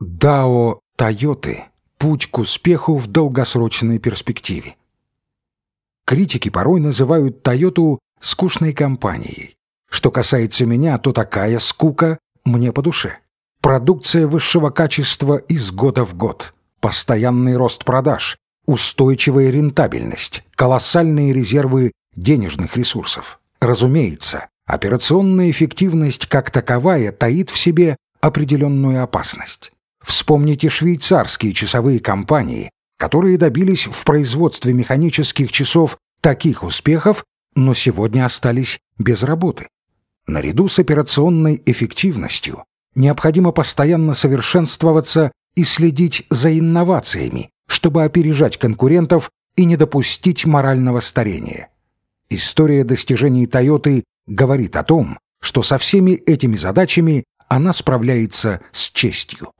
Дао Тойоты. Путь к успеху в долгосрочной перспективе. Критики порой называют Тойоту скучной компанией. Что касается меня, то такая скука мне по душе. Продукция высшего качества из года в год. Постоянный рост продаж, устойчивая рентабельность, колоссальные резервы денежных ресурсов. Разумеется, операционная эффективность как таковая таит в себе определенную опасность. Вспомните швейцарские часовые компании, которые добились в производстве механических часов таких успехов, но сегодня остались без работы. Наряду с операционной эффективностью необходимо постоянно совершенствоваться и следить за инновациями, чтобы опережать конкурентов и не допустить морального старения. История достижений Тойоты говорит о том, что со всеми этими задачами она справляется с честью.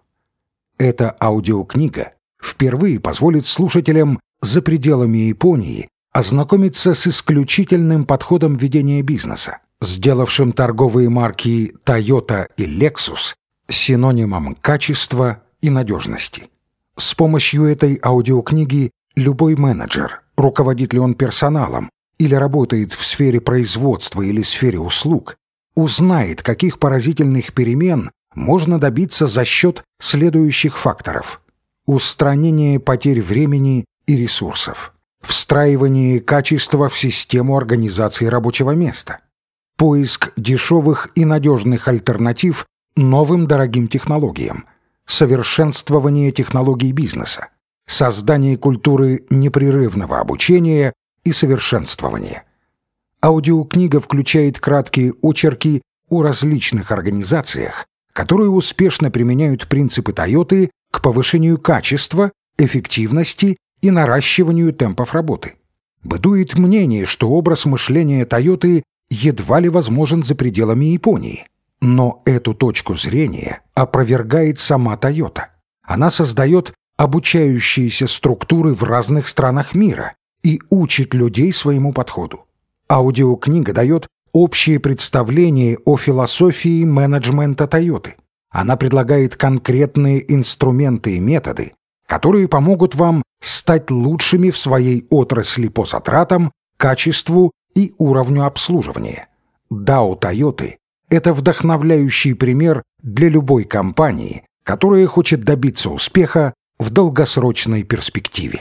Эта аудиокнига впервые позволит слушателям за пределами Японии ознакомиться с исключительным подходом ведения бизнеса, сделавшим торговые марки Toyota и Lexus синонимом качества и надежности. С помощью этой аудиокниги любой менеджер, руководит ли он персоналом или работает в сфере производства или сфере услуг, узнает, каких поразительных перемен можно добиться за счет следующих факторов. Устранение потерь времени и ресурсов. Встраивание качества в систему организации рабочего места. Поиск дешевых и надежных альтернатив новым дорогим технологиям. Совершенствование технологий бизнеса. Создание культуры непрерывного обучения и совершенствования. Аудиокнига включает краткие очерки о различных организациях, которые успешно применяют принципы Тойоты к повышению качества, эффективности и наращиванию темпов работы. Бытует мнение, что образ мышления Тойоты едва ли возможен за пределами Японии. Но эту точку зрения опровергает сама Тойота. Она создает обучающиеся структуры в разных странах мира и учит людей своему подходу. Аудиокнига дает общее представление о философии менеджмента Toyota. Она предлагает конкретные инструменты и методы, которые помогут вам стать лучшими в своей отрасли по затратам, качеству и уровню обслуживания. DAO Toyota – это вдохновляющий пример для любой компании, которая хочет добиться успеха в долгосрочной перспективе.